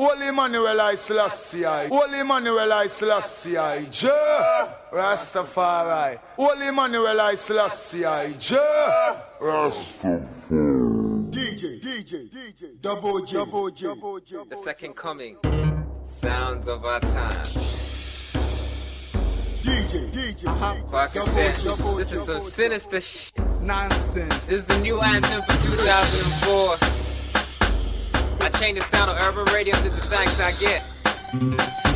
Holy Emmanuel I Selassie I. Holy Emmanuel I Selassie I. Je Rastafari. Holy Emmanuel I Selassie I. Je Rastafari. DJ, DJ, DJ, Double J, Double J, Double J. The second coming. Sounds of our time. DJ, DJ, uh-huh. Like I Double said, J, Double this J, is some Double J. sinister sh. Nonsense. This is the new anthem for 2004. I changed the sound of urban radio to the thanks I get.